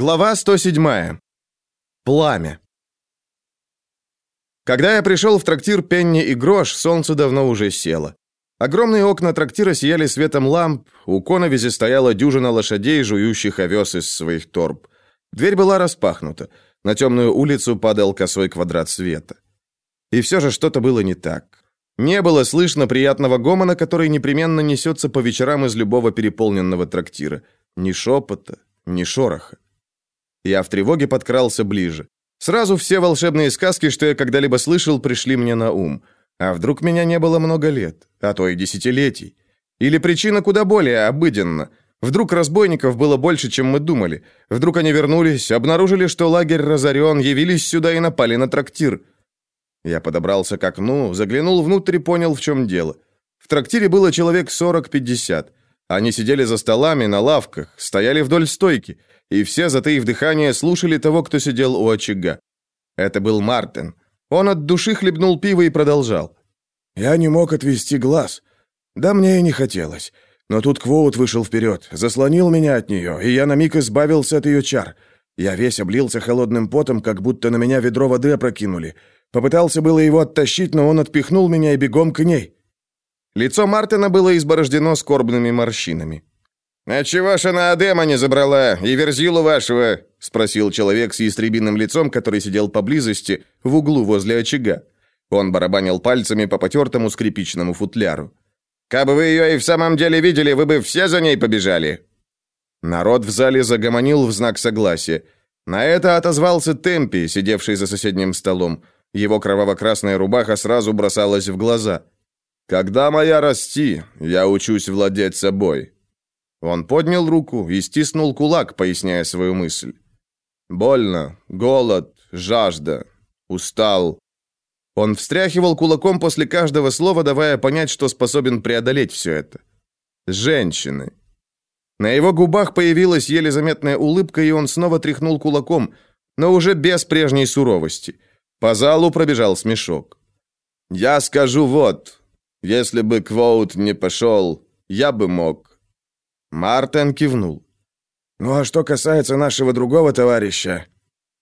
Глава 107. Пламя. Когда я пришел в трактир Пенни и Грош, солнце давно уже село. Огромные окна трактира сияли светом ламп, у коновизи стояла дюжина лошадей, жующих овес из своих торб. Дверь была распахнута. На темную улицу падал косой квадрат света. И все же что-то было не так. Не было слышно приятного гомона, который непременно несется по вечерам из любого переполненного трактира. Ни шепота, ни шороха. Я в тревоге подкрался ближе. Сразу все волшебные сказки, что я когда-либо слышал, пришли мне на ум. А вдруг меня не было много лет, а то и десятилетий? Или причина куда более обыденна? Вдруг разбойников было больше, чем мы думали? Вдруг они вернулись, обнаружили, что лагерь разорен, явились сюда и напали на трактир? Я подобрался к окну, заглянул внутрь и понял, в чем дело. В трактире было человек 40-50. Они сидели за столами, на лавках, стояли вдоль стойки – и все, затаив дыхание, слушали того, кто сидел у очага. Это был Мартин. Он от души хлебнул пиво и продолжал. «Я не мог отвести глаз. Да мне и не хотелось. Но тут Квоут вышел вперед, заслонил меня от нее, и я на миг избавился от ее чар. Я весь облился холодным потом, как будто на меня ведро воды опрокинули. Попытался было его оттащить, но он отпихнул меня и бегом к ней». Лицо Мартина было изборождено скорбными морщинами. «А чего ж она Адема не забрала и верзилу вашего?» — спросил человек с ястребиным лицом, который сидел поблизости, в углу возле очага. Он барабанил пальцами по потертому скрипичному футляру. «Кабы вы ее и в самом деле видели, вы бы все за ней побежали!» Народ в зале загомонил в знак согласия. На это отозвался Темпи, сидевший за соседним столом. Его кроваво-красная рубаха сразу бросалась в глаза. «Когда моя расти, я учусь владеть собой», он поднял руку и стиснул кулак, поясняя свою мысль. «Больно, голод, жажда, устал». Он встряхивал кулаком после каждого слова, давая понять, что способен преодолеть все это. «Женщины». На его губах появилась еле заметная улыбка, и он снова тряхнул кулаком, но уже без прежней суровости. По залу пробежал смешок. «Я скажу вот, если бы Квоут не пошел, я бы мог. Мартин кивнул. «Ну а что касается нашего другого товарища?»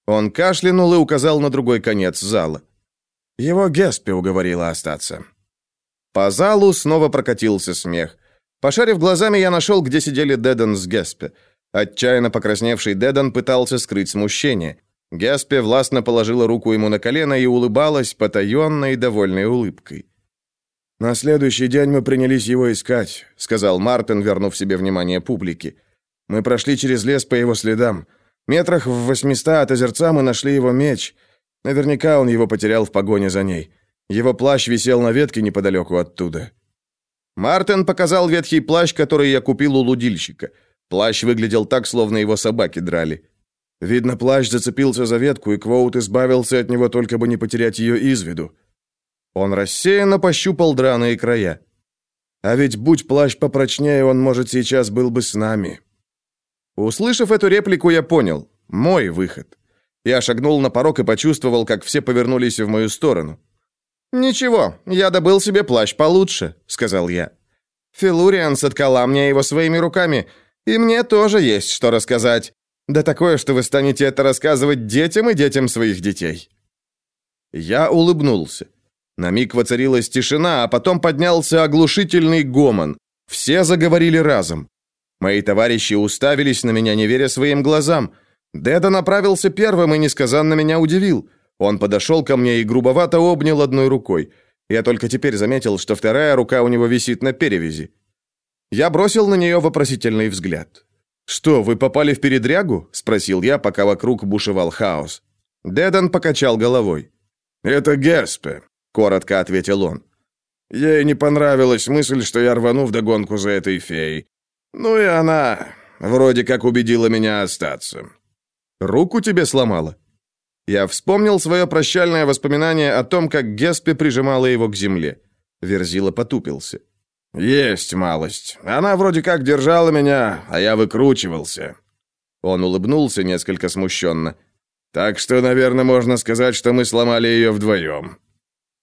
Он кашлянул и указал на другой конец зала. Его Геспи уговорила остаться. По залу снова прокатился смех. Пошарив глазами, я нашел, где сидели Деден с Геспи. Отчаянно покрасневший Деден пытался скрыть смущение. Геспи властно положила руку ему на колено и улыбалась потаенной и довольной улыбкой. «На следующий день мы принялись его искать», — сказал Мартин, вернув себе внимание публики. «Мы прошли через лес по его следам. Метрах в восьмиста от озерца мы нашли его меч. Наверняка он его потерял в погоне за ней. Его плащ висел на ветке неподалеку оттуда». Мартин показал ветхий плащ, который я купил у лудильщика. Плащ выглядел так, словно его собаки драли. Видно, плащ зацепился за ветку, и Квоут избавился от него, только бы не потерять ее из виду. Он рассеянно пощупал драные края. А ведь будь плащ попрочнее, он, может, сейчас был бы с нами. Услышав эту реплику, я понял. Мой выход. Я шагнул на порог и почувствовал, как все повернулись в мою сторону. «Ничего, я добыл себе плащ получше», — сказал я. «Филуриан соткала мне его своими руками, и мне тоже есть что рассказать. Да такое, что вы станете это рассказывать детям и детям своих детей». Я улыбнулся. На миг воцарилась тишина, а потом поднялся оглушительный гомон. Все заговорили разом. Мои товарищи уставились на меня, не веря своим глазам. Деда направился первым и несказанно меня удивил. Он подошел ко мне и грубовато обнял одной рукой. Я только теперь заметил, что вторая рука у него висит на перевязи. Я бросил на нее вопросительный взгляд. «Что, вы попали в передрягу?» – спросил я, пока вокруг бушевал хаос. Дедан покачал головой. «Это Герспе коротко ответил он. Ей не понравилась мысль, что я рвану вдогонку за этой феей. Ну и она вроде как убедила меня остаться. Руку тебе сломала? Я вспомнил свое прощальное воспоминание о том, как Геспе прижимала его к земле. Верзила потупился. «Есть малость. Она вроде как держала меня, а я выкручивался». Он улыбнулся несколько смущенно. «Так что, наверное, можно сказать, что мы сломали ее вдвоем».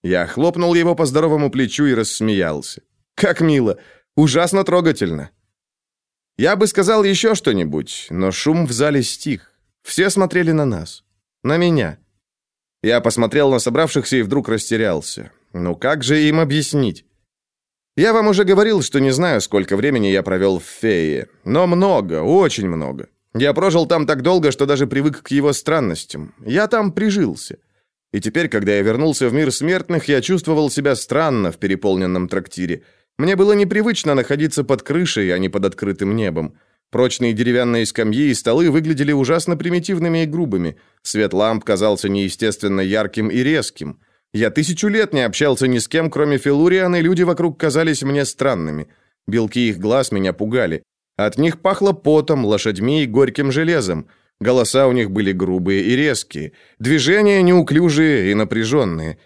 Я хлопнул его по здоровому плечу и рассмеялся. Как мило, ужасно трогательно. Я бы сказал еще что-нибудь, но шум в зале стих. Все смотрели на нас. На меня. Я посмотрел на собравшихся и вдруг растерялся. Ну как же им объяснить? Я вам уже говорил, что не знаю, сколько времени я провел в Фее, но много, очень много. Я прожил там так долго, что даже привык к его странностям. Я там прижился. И теперь, когда я вернулся в мир смертных, я чувствовал себя странно в переполненном трактире. Мне было непривычно находиться под крышей, а не под открытым небом. Прочные деревянные скамьи и столы выглядели ужасно примитивными и грубыми. Свет ламп казался неестественно ярким и резким. Я тысячу лет не общался ни с кем, кроме Филуриан, и люди вокруг казались мне странными. Белки их глаз меня пугали. От них пахло потом, лошадьми и горьким железом. Голоса у них были грубые и резкие, движения неуклюжие и напряженные.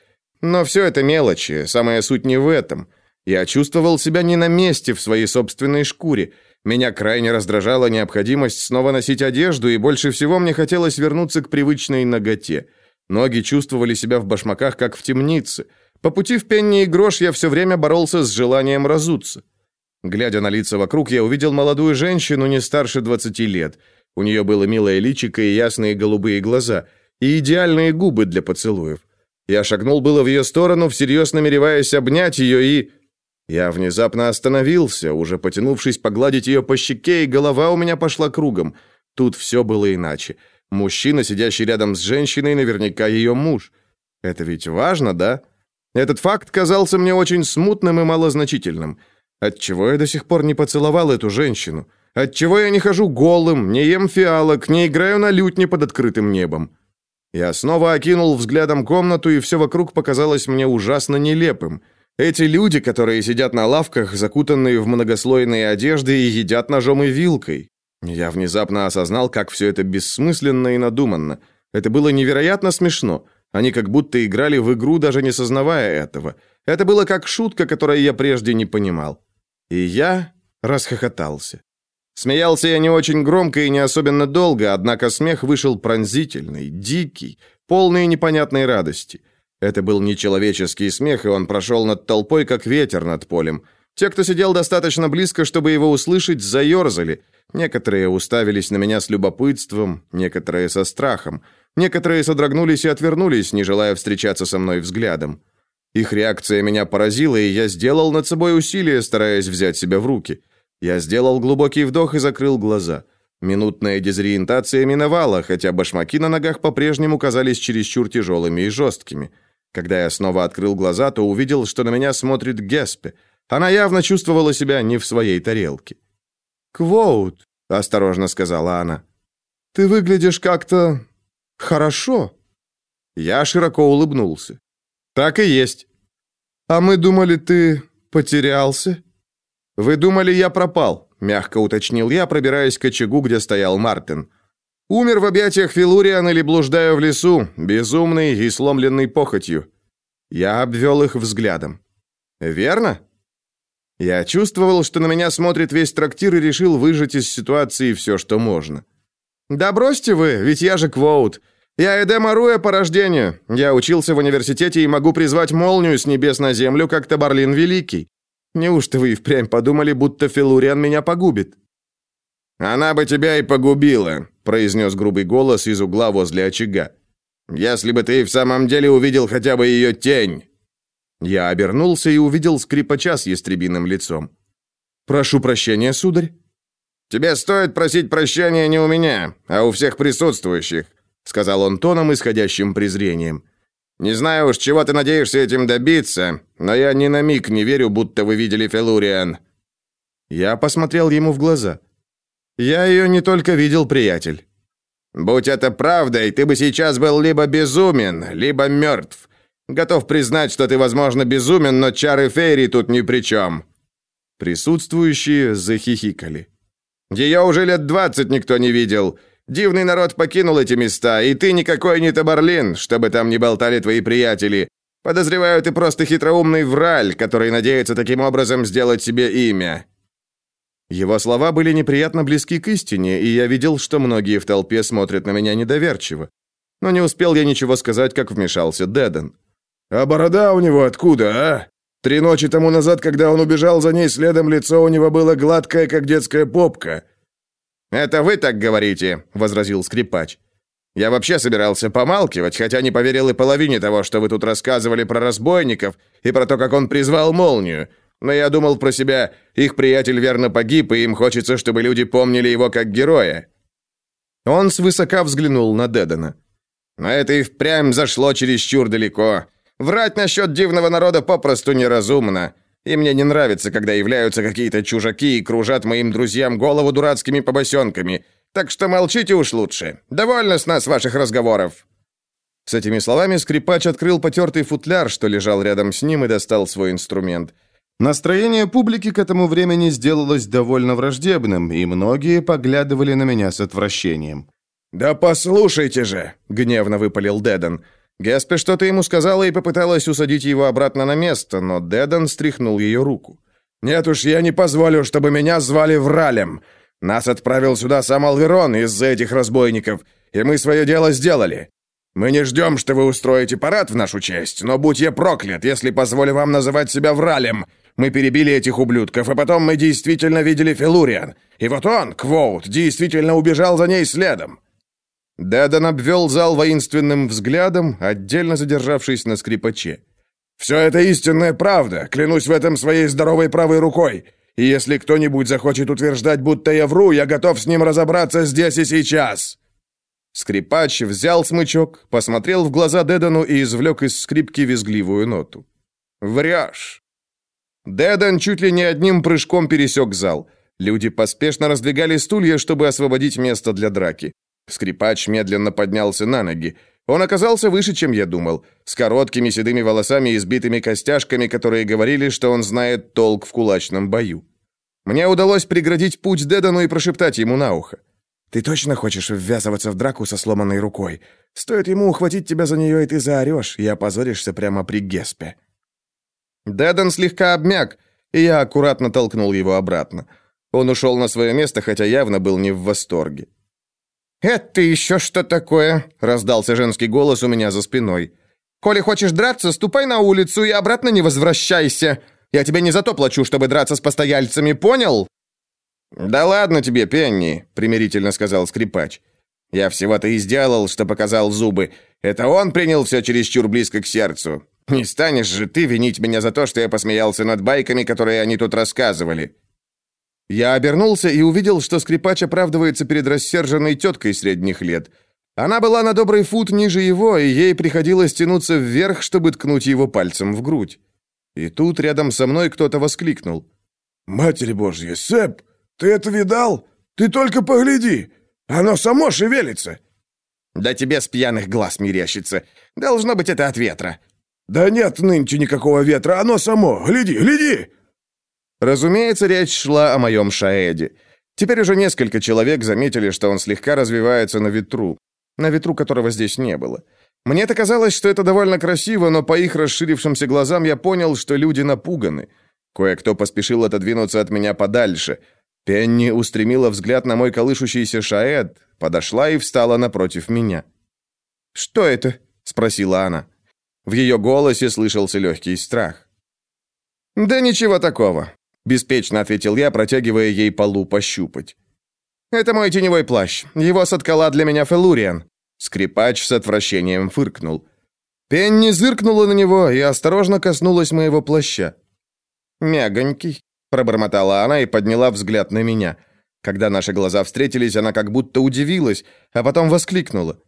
Но все это мелочи, самая суть не в этом. Я чувствовал себя не на месте в своей собственной шкуре. Меня крайне раздражала необходимость снова носить одежду, и больше всего мне хотелось вернуться к привычной ноготе. Ноги чувствовали себя в башмаках, как в темнице. По пути в пенни и грош я все время боролся с желанием разуться. Глядя на лица вокруг, я увидел молодую женщину не старше 20 лет. У нее было милое личико и ясные голубые глаза, и идеальные губы для поцелуев. Я шагнул было в ее сторону, всерьез намереваясь обнять ее, и... Я внезапно остановился, уже потянувшись погладить ее по щеке, и голова у меня пошла кругом. Тут все было иначе. Мужчина, сидящий рядом с женщиной, наверняка ее муж. Это ведь важно, да? Этот факт казался мне очень смутным и малозначительным. Отчего я до сих пор не поцеловал эту женщину? Отчего я не хожу голым, не ем фиалок, не играю на лютне под открытым небом? Я снова окинул взглядом комнату, и все вокруг показалось мне ужасно нелепым – эти люди, которые сидят на лавках, закутанные в многослойные одежды и едят ножом и вилкой. Я внезапно осознал, как все это бессмысленно и надуманно. Это было невероятно смешно. Они как будто играли в игру, даже не сознавая этого. Это было как шутка, которую я прежде не понимал. И я расхохотался. Смеялся я не очень громко и не особенно долго, однако смех вышел пронзительный, дикий, полный непонятной радости. Это был нечеловеческий смех, и он прошел над толпой, как ветер над полем. Те, кто сидел достаточно близко, чтобы его услышать, заерзали. Некоторые уставились на меня с любопытством, некоторые со страхом. Некоторые содрогнулись и отвернулись, не желая встречаться со мной взглядом. Их реакция меня поразила, и я сделал над собой усилие, стараясь взять себя в руки. Я сделал глубокий вдох и закрыл глаза. Минутная дезориентация миновала, хотя башмаки на ногах по-прежнему казались чересчур тяжелыми и жесткими. Когда я снова открыл глаза, то увидел, что на меня смотрит Геспе. Она явно чувствовала себя не в своей тарелке. «Квоут», — осторожно сказала она, — «ты выглядишь как-то... хорошо». Я широко улыбнулся. «Так и есть». «А мы думали, ты потерялся?» «Вы думали, я пропал», — мягко уточнил я, пробираясь к очагу, где стоял Мартин. Умер в объятиях Филуриан или блуждаю в лесу, безумный и сломленный похотью. Я обвел их взглядом. Верно? Я чувствовал, что на меня смотрит весь трактир и решил выжать из ситуации все, что можно. Да бросьте вы, ведь я же Квоут. Я Эдем Аруя по рождению. Я учился в университете и могу призвать молнию с небес на землю, как Табарлин Великий. Неужто вы и впрямь подумали, будто Филуриан меня погубит? Она бы тебя и погубила, произнес грубый голос из угла возле очага. «Если бы ты в самом деле увидел хотя бы ее тень!» Я обернулся и увидел скрипача с ястребиным лицом. «Прошу прощения, сударь». «Тебе стоит просить прощения не у меня, а у всех присутствующих», сказал он тоном, исходящим презрением. «Не знаю уж, чего ты надеешься этим добиться, но я ни на миг не верю, будто вы видели Фелуриан». Я посмотрел ему в глаза. Я ее не только видел, приятель. Будь это правдой, ты бы сейчас был либо безумен, либо мертв. Готов признать, что ты, возможно, безумен, но чары Фейри тут ни при чем». Присутствующие захихикали. «Ее уже лет двадцать никто не видел. Дивный народ покинул эти места, и ты никакой не Табарлин, чтобы там не болтали твои приятели. Подозреваю, ты просто хитроумный враль, который надеется таким образом сделать себе имя. Его слова были неприятно близки к истине, и я видел, что многие в толпе смотрят на меня недоверчиво. Но не успел я ничего сказать, как вмешался Деден. «А борода у него откуда, а? Три ночи тому назад, когда он убежал за ней следом, лицо у него было гладкое, как детская попка». «Это вы так говорите», — возразил скрипач. Я вообще собирался помалкивать, хотя не поверил и половине того, что вы тут рассказывали про разбойников и про то, как он призвал молнию. Но я думал про себя, их приятель верно погиб, и им хочется, чтобы люди помнили его как героя». Он свысока взглянул на Дедана. «Но это и впрямь зашло чересчур далеко. Врать насчет дивного народа попросту неразумно. И мне не нравится, когда являются какие-то чужаки и кружат моим друзьям голову дурацкими побосенками. Так что молчите уж лучше. Довольно с нас ваших разговоров». С этими словами скрипач открыл потертый футляр, что лежал рядом с ним, и достал свой инструмент. Настроение публики к этому времени сделалось довольно враждебным, и многие поглядывали на меня с отвращением. «Да послушайте же!» — гневно выпалил Деден. Геспе что-то ему сказала и попыталась усадить его обратно на место, но Деден стряхнул ее руку. «Нет уж, я не позволю, чтобы меня звали Вралем. Нас отправил сюда сам Алверон из-за этих разбойников, и мы свое дело сделали. Мы не ждем, что вы устроите парад в нашу честь, но будь я проклят, если позволю вам называть себя Вралем. Мы перебили этих ублюдков, а потом мы действительно видели Филуриан. И вот он, Квоут, действительно убежал за ней следом». Дадан обвел зал воинственным взглядом, отдельно задержавшись на скрипаче. «Все это истинная правда, клянусь в этом своей здоровой правой рукой. И если кто-нибудь захочет утверждать, будто я вру, я готов с ним разобраться здесь и сейчас». Скрипач взял смычок, посмотрел в глаза Дедану и извлек из скрипки визгливую ноту. «Врешь. Дэден чуть ли не одним прыжком пересек зал. Люди поспешно раздвигали стулья, чтобы освободить место для драки. Скрипач медленно поднялся на ноги. Он оказался выше, чем я думал, с короткими седыми волосами и сбитыми костяшками, которые говорили, что он знает толк в кулачном бою. Мне удалось преградить путь Дедану и прошептать ему на ухо. «Ты точно хочешь ввязываться в драку со сломанной рукой? Стоит ему ухватить тебя за нее, и ты заорешь, и опозоришься прямо при Геспе». Дэден слегка обмяк, и я аккуратно толкнул его обратно. Он ушел на свое место, хотя явно был не в восторге. «Это еще что такое?» — раздался женский голос у меня за спиной. «Коли хочешь драться, ступай на улицу и обратно не возвращайся. Я тебе не за то плачу, чтобы драться с постояльцами, понял?» «Да ладно тебе, Пенни», — примирительно сказал скрипач. «Я всего-то и сделал, что показал зубы. Это он принял все чересчур близко к сердцу. Не станешь же ты винить меня за то, что я посмеялся над байками, которые они тут рассказывали. Я обернулся и увидел, что скрипач оправдывается перед рассерженной теткой средних лет. Она была на добрый фут ниже его, и ей приходилось тянуться вверх, чтобы ткнуть его пальцем в грудь. И тут рядом со мной кто-то воскликнул. «Матерь Божья, Сэп, ты это видал? Ты только погляди! Оно само шевелится!» «Да тебе с пьяных глаз мерещится. Должно быть, это от ветра. «Да нет нынче никакого ветра, оно само! Гляди, гляди!» Разумеется, речь шла о моем Шаэде. Теперь уже несколько человек заметили, что он слегка развивается на ветру, на ветру которого здесь не было. Мне-то казалось, что это довольно красиво, но по их расширившимся глазам я понял, что люди напуганы. Кое-кто поспешил отодвинуться от меня подальше. Пенни устремила взгляд на мой колышущийся шаэд, подошла и встала напротив меня. «Что это?» — спросила она. В ее голосе слышался легкий страх. «Да ничего такого», — беспечно ответил я, протягивая ей полу пощупать. «Это мой теневой плащ. Его соткала для меня Фелуриан». Скрипач с отвращением фыркнул. Пенни зыркнула на него и осторожно коснулась моего плаща. «Мягонький», — пробормотала она и подняла взгляд на меня. Когда наши глаза встретились, она как будто удивилась, а потом воскликнула.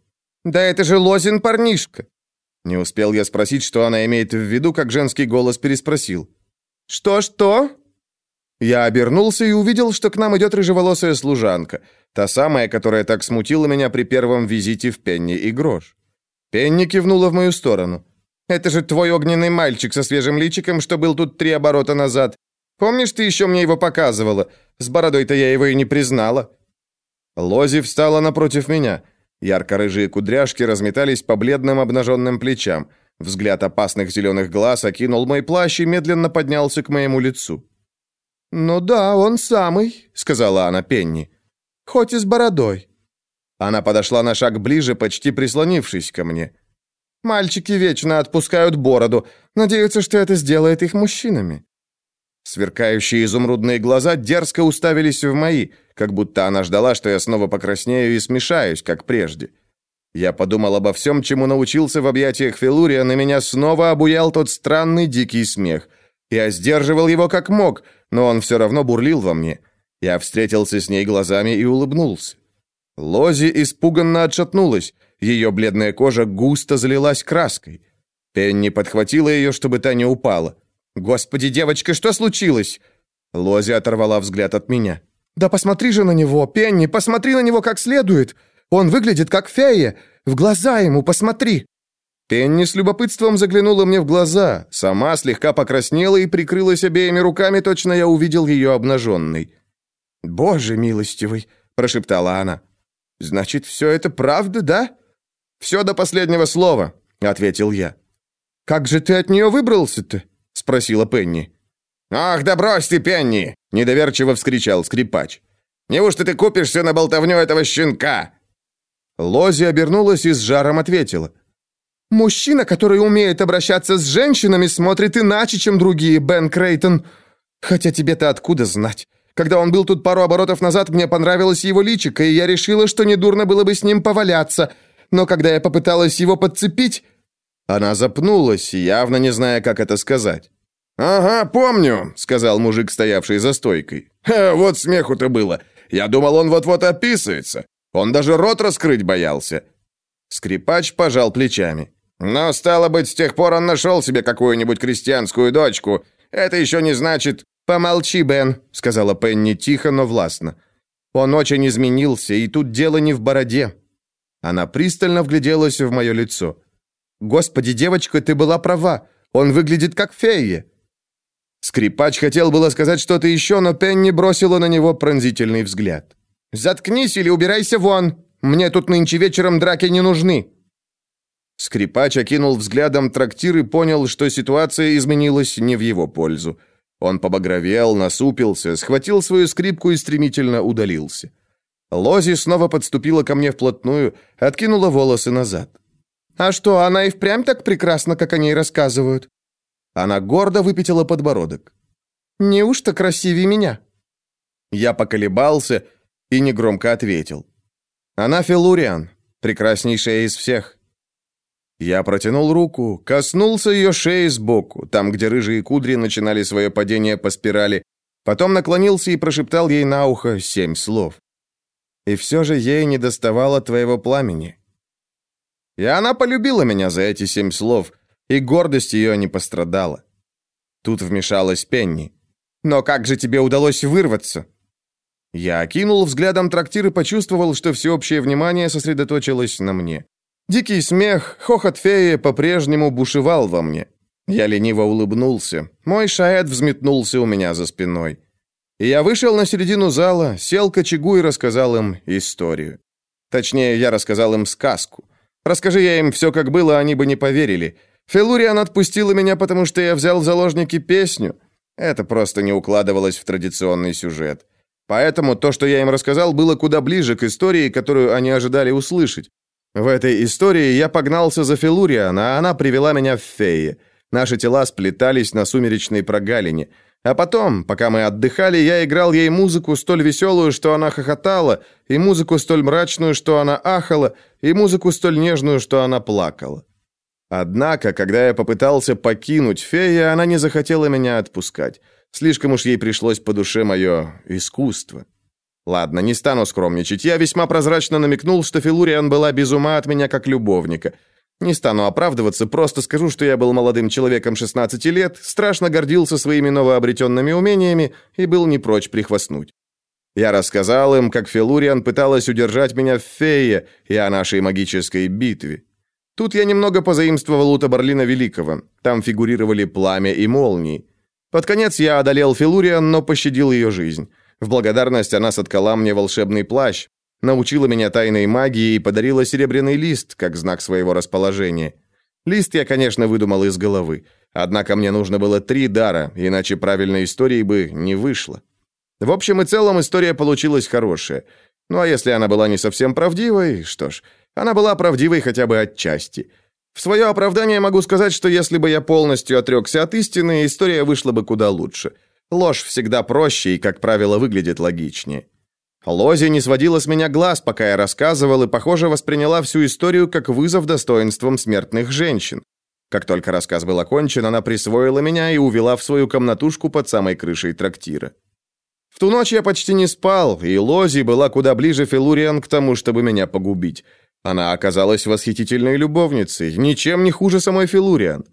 «Да это же Лозин парнишка!» Не успел я спросить, что она имеет в виду, как женский голос переспросил. «Что-что?» Я обернулся и увидел, что к нам идет рыжеволосая служанка, та самая, которая так смутила меня при первом визите в Пенни и Грош. Пенни кивнула в мою сторону. «Это же твой огненный мальчик со свежим личиком, что был тут три оборота назад. Помнишь, ты еще мне его показывала? С бородой-то я его и не признала». Лози встала напротив меня – Ярко-рыжие кудряшки разметались по бледным обнаженным плечам. Взгляд опасных зеленых глаз окинул мой плащ и медленно поднялся к моему лицу. «Ну да, он самый», — сказала она Пенни. «Хоть и с бородой». Она подошла на шаг ближе, почти прислонившись ко мне. «Мальчики вечно отпускают бороду, надеются, что это сделает их мужчинами». Сверкающие изумрудные глаза дерзко уставились в мои, как будто она ждала, что я снова покраснею и смешаюсь, как прежде. Я подумал обо всем, чему научился в объятиях Филурия, на меня снова обуял тот странный дикий смех. Я сдерживал его как мог, но он все равно бурлил во мне. Я встретился с ней глазами и улыбнулся. Лози испуганно отшатнулась, ее бледная кожа густо залилась краской. Пенни подхватила ее, чтобы та не упала. «Господи, девочка, что случилось?» Лози оторвала взгляд от меня. «Да посмотри же на него, Пенни, посмотри на него как следует! Он выглядит как фея! В глаза ему посмотри!» Пенни с любопытством заглянула мне в глаза, сама слегка покраснела и прикрылась обеими руками, точно я увидел ее обнаженной. «Боже милостивый!» – прошептала она. «Значит, все это правда, да?» «Все до последнего слова», — ответил я. «Как же ты от нее выбрался-то?» — спросила Пенни. «Ах, да брось ты, Пенни!» — недоверчиво вскричал скрипач. «Неужто ты купишься на болтовню этого щенка?» Лози обернулась и с жаром ответила. «Мужчина, который умеет обращаться с женщинами, смотрит иначе, чем другие, Бен Крейтон. Хотя тебе-то откуда знать? Когда он был тут пару оборотов назад, мне понравилось его личико, и я решила, что недурно было бы с ним поваляться но когда я попыталась его подцепить...» Она запнулась, явно не зная, как это сказать. «Ага, помню», — сказал мужик, стоявший за стойкой. «Ха, вот смеху-то было. Я думал, он вот-вот описывается. Он даже рот раскрыть боялся». Скрипач пожал плечами. «Но, стало быть, с тех пор он нашел себе какую-нибудь крестьянскую дочку. Это еще не значит...» «Помолчи, Бен», — сказала Пенни тихо, но властно. «Он очень изменился, и тут дело не в бороде. Она пристально вгляделась в мое лицо. «Господи, девочка, ты была права. Он выглядит как фея». Скрипач хотел было сказать что-то еще, но Пенни бросила на него пронзительный взгляд. «Заткнись или убирайся вон! Мне тут нынче вечером драки не нужны!» Скрипач окинул взглядом трактир и понял, что ситуация изменилась не в его пользу. Он побагровел, насупился, схватил свою скрипку и стремительно удалился. Лози снова подступила ко мне вплотную, откинула волосы назад. «А что, она и впрямь так прекрасна, как о ней рассказывают?» Она гордо выпятила подбородок. «Неужто красивее меня?» Я поколебался и негромко ответил. «Она Филуриан, прекраснейшая из всех». Я протянул руку, коснулся ее шеи сбоку, там, где рыжие кудри начинали свое падение по спирали, потом наклонился и прошептал ей на ухо семь слов. И все же ей не доставало твоего пламени. И она полюбила меня за эти семь слов, и гордость ее не пострадала. Тут вмешалась Пенни. «Но как же тебе удалось вырваться?» Я окинул взглядом трактир и почувствовал, что всеобщее внимание сосредоточилось на мне. Дикий смех, хохот феи по-прежнему бушевал во мне. Я лениво улыбнулся. Мой шаэт взметнулся у меня за спиной. Я вышел на середину зала, сел к очагу и рассказал им историю. Точнее, я рассказал им сказку. Расскажи я им все, как было, они бы не поверили. Фелуриан отпустила меня, потому что я взял в заложники песню. Это просто не укладывалось в традиционный сюжет. Поэтому то, что я им рассказал, было куда ближе к истории, которую они ожидали услышать. В этой истории я погнался за Фелуриан, а она привела меня в Фее. Наши тела сплетались на сумеречной прогалине – а потом, пока мы отдыхали, я играл ей музыку столь веселую, что она хохотала, и музыку столь мрачную, что она ахала, и музыку столь нежную, что она плакала. Однако, когда я попытался покинуть фея, она не захотела меня отпускать. Слишком уж ей пришлось по душе мое искусство. Ладно, не стану скромничать. Я весьма прозрачно намекнул, что Филуриан была без ума от меня как любовника — не стану оправдываться, просто скажу, что я был молодым человеком 16 лет, страшно гордился своими новообретенными умениями и был не прочь прихвастнуть. Я рассказал им, как Фелуриан пыталась удержать меня в Фее и о нашей магической битве. Тут я немного позаимствовал у Табарлина Великого. Там фигурировали пламя и молнии. Под конец я одолел Фелуриан, но пощадил ее жизнь. В благодарность она соткала мне волшебный плащ, научила меня тайной магии и подарила серебряный лист, как знак своего расположения. Лист я, конечно, выдумал из головы. Однако мне нужно было три дара, иначе правильной истории бы не вышло. В общем и целом история получилась хорошая. Ну а если она была не совсем правдивой, что ж, она была правдивой хотя бы отчасти. В свое оправдание могу сказать, что если бы я полностью отрекся от истины, история вышла бы куда лучше. Ложь всегда проще и, как правило, выглядит логичнее. Лози не сводила с меня глаз, пока я рассказывал, и, похоже, восприняла всю историю как вызов достоинством смертных женщин. Как только рассказ был окончен, она присвоила меня и увела в свою комнатушку под самой крышей трактира. В ту ночь я почти не спал, и Лози была куда ближе Филуриан к тому, чтобы меня погубить. Она оказалась восхитительной любовницей, ничем не хуже самой Филуриан.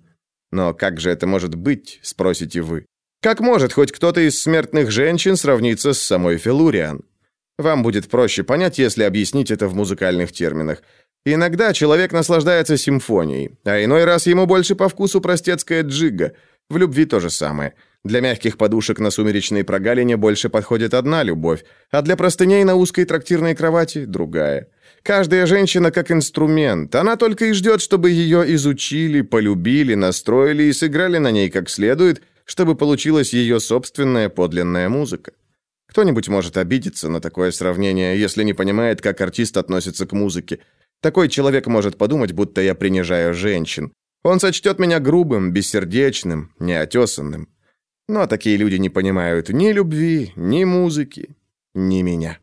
Но как же это может быть, спросите вы? Как может хоть кто-то из смертных женщин сравниться с самой Филуриан? Вам будет проще понять, если объяснить это в музыкальных терминах. Иногда человек наслаждается симфонией, а иной раз ему больше по вкусу простецкая джига. В любви то же самое. Для мягких подушек на сумеречной прогалине больше подходит одна любовь, а для простыней на узкой трактирной кровати – другая. Каждая женщина как инструмент. Она только и ждет, чтобы ее изучили, полюбили, настроили и сыграли на ней как следует, чтобы получилась ее собственная подлинная музыка. Кто-нибудь может обидеться на такое сравнение, если не понимает, как артист относится к музыке. Такой человек может подумать, будто я принижаю женщин. Он сочтет меня грубым, бессердечным, неотесанным. Но такие люди не понимают ни любви, ни музыки, ни меня.